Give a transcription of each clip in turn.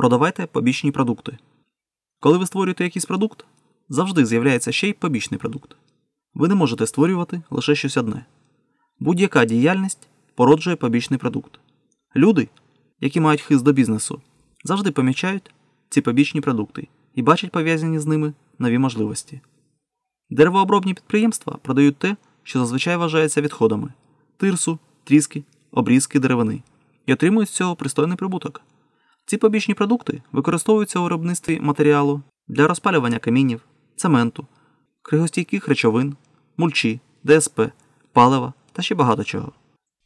Продавайте побічні продукти. Коли ви створюєте якийсь продукт, завжди з'являється ще й побічний продукт. Ви не можете створювати лише щось одне. Будь-яка діяльність породжує побічний продукт. Люди, які мають хист до бізнесу, завжди помічають ці побічні продукти і бачать пов'язані з ними нові можливості. Деревообробні підприємства продають те, що зазвичай вважається відходами тирсу, тріски, обрізки деревини і отримують з цього пристойний прибуток. Ці побічні продукти використовуються у виробництві матеріалу для розпалювання камінів, цементу, кригостійких речовин, мульчі, ДСП, палива та ще багато чого.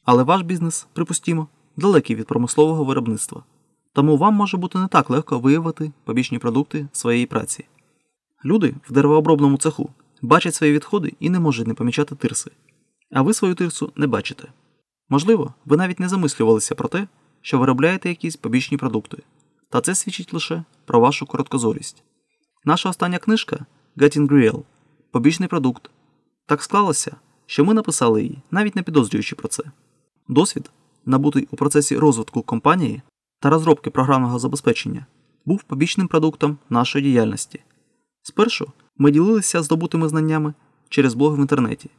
Але ваш бізнес, припустімо, далекий від промислового виробництва, тому вам може бути не так легко виявити побічні продукти своєї праці. Люди в деревообробному цеху бачать свої відходи і не можуть не помічати тирси, а ви свою тирсу не бачите. Можливо, ви навіть не замислювалися про те, що виробляєте якісь побічні продукти, та це свідчить лише про вашу короткозорість. Наша остання книжка Getting Real побічний продукт. Так склалося, що ми написали її, навіть не підозрюючи про це. Досвід, набутий у процесі розвитку компанії та розробки програмного забезпечення, був побічним продуктом нашої діяльності. Спершу ми ділилися здобутими знаннями через блог в інтернеті,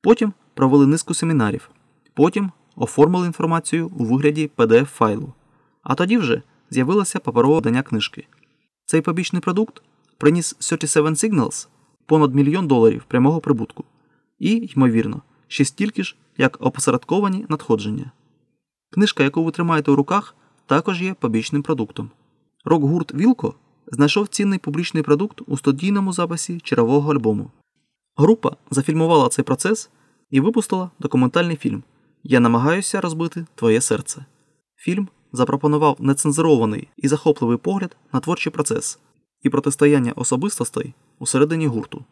потім провели низку семінарів, потім оформили інформацію у вигляді pdf файлу, а тоді вже з'явилося паперове видання книжки. Цей побічний продукт приніс 37 Signals понад мільйон доларів прямого прибутку і, ймовірно, ще стільки ж, як опосередковані надходження. Книжка, яку ви тримаєте у руках, також є побічним продуктом. Рок-гурт Вілко знайшов цінний публічний продукт у студійному записі чергового альбому. Група зафільмувала цей процес і випустила документальний фільм Я намагаюся розбити твоє серце. Фільм запропонував нецензурований і захопливий погляд на творчий процес і протистояння особистостей усередині гурту.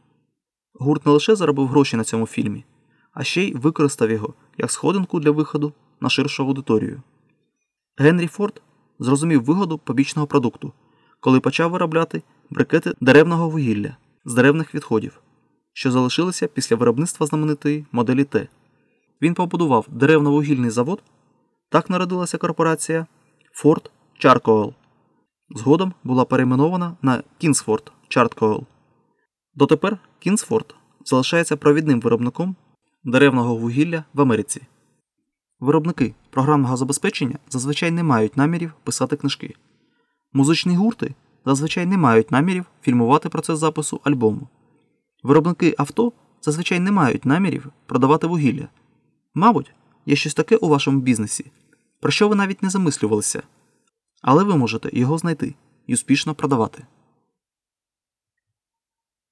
Гурт не лише заробив гроші на цьому фільмі, а ще й використав його як сходинку для виходу на ширшу аудиторію. Генрі Форд зрозумів вигоду побічного продукту, коли почав виробляти брикети деревного вугілля з деревних відходів, що залишилися після виробництва знаменитої моделі Т. Він побудував деревно-вугільний завод. Так народилася корпорація Ford Charcoal. Згодом була перейменована на Kingsford Charcoal. Дотепер Kingsford залишається провідним виробником деревного вугілля в Америці. Виробники програмного забезпечення зазвичай не мають намірів писати книжки. Музичні гурти зазвичай не мають намірів фільмувати процес запису альбому. Виробники авто зазвичай не мають намірів продавати вугілля. Мабуть, є щось таке у вашому бізнесі, про що ви навіть не замислювалися, але ви можете його знайти і успішно продавати.